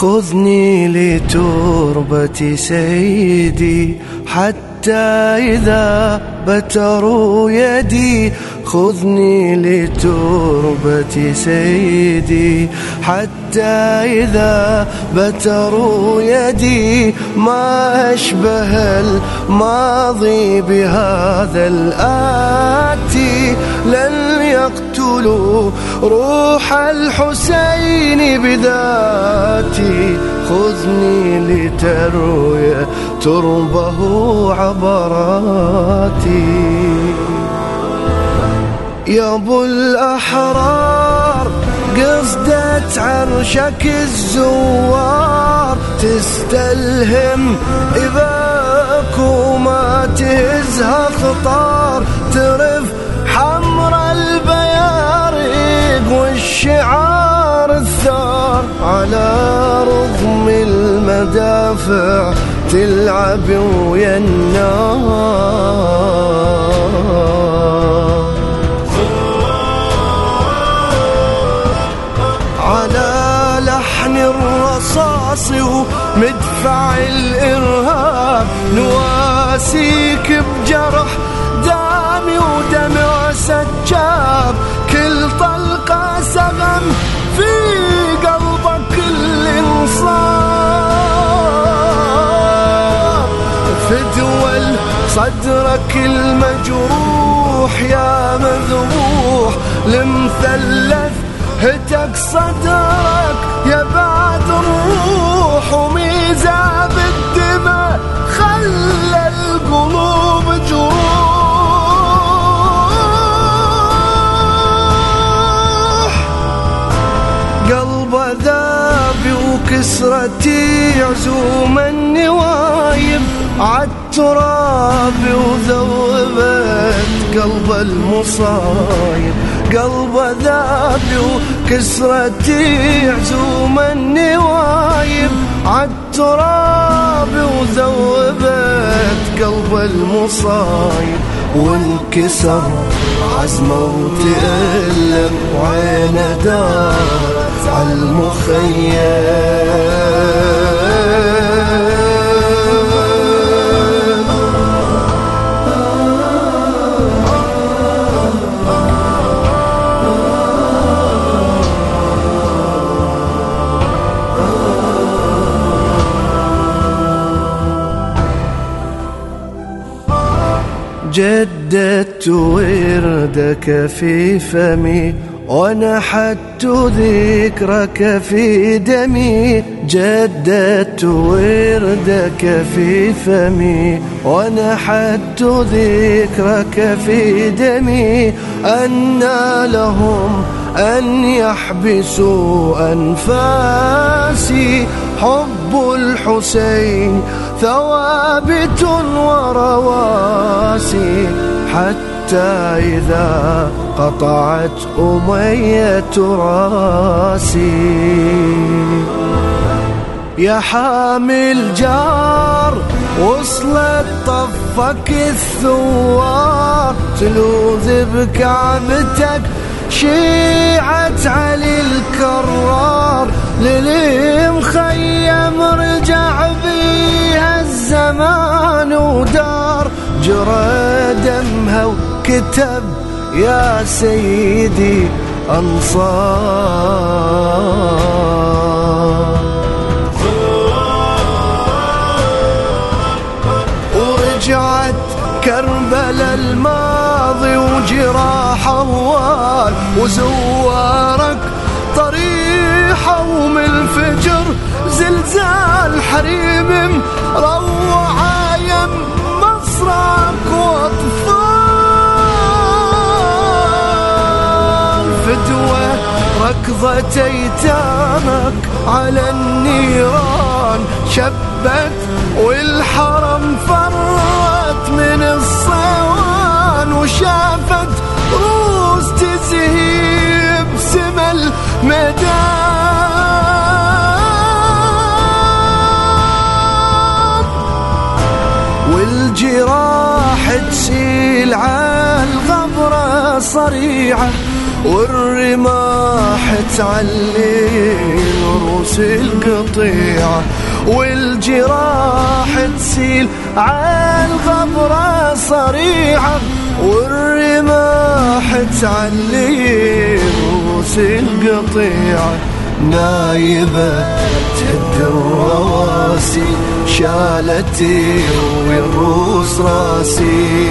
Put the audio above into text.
خذني لتربة سيدي حتى إذا بتروا يدي. خذني لتربة سيدي حتى إذا بتروا يدي. ما أشبه الماضي بهذا الآتي لن يقتلوا روح الحسين بذاتي خذني لتروي تربه عبراتي. يا أبو الأحرار قصدت عرشك الزوار تستلهم إباك وما تهزها خطار المدافع تلعب ويا النار على لحن الرصاص ومدفع الإرهاب نواسيك بجرح دامي ودمع سجاب. كل طلقة سغم صدرك المجروح يا مذبوح. المثلث هتك صدرك يا بعد الروح وميزة بالدماء خلى القلوب جروح. قلب ذابي وكسرتي عزوم النوايب عالتراب وذوبت قلب المصايب قلب ذابي وكسرتي عزوم النوايب. عالتراب وذوبت قلب المصايب وانكسر عزمه وتألم وعينه دارت عالمخيم جددت وردك في فمي ونحت ذكرك في دمي. جددت وردك في فمي ونحت ذكرك في دمي. أنى لهم أن يحبسوا أنفاسي. حب الحسين ثوابت ورواسي حتى إذا قطعت أمية رأسي. يا حامل جار وصلت طفك الثوار. تلوذ بكعبتك شيعت علي الكرار. للمخيم رجع بيها الزمان. جرى دمها وكتب يا سيدي أنصار. ورجعت كربلاء الماضي وجراح هوال وزوارك طريحة ومن الفجر زلزال حريم روع يم واطفال فدوة ركضة ايتامك على النيران. شبت والحرم فرت من الصوان وشافت روس تزهيب سما الميدان والجراح تسيل على الغبرة صريعة والرماح تعلي رؤوس القطيعة والجراح تسيل عالغبرة صريعة والرماح تعلي رؤوس القطيعة نايبة تهد الرواسي شالتي والروس راسي.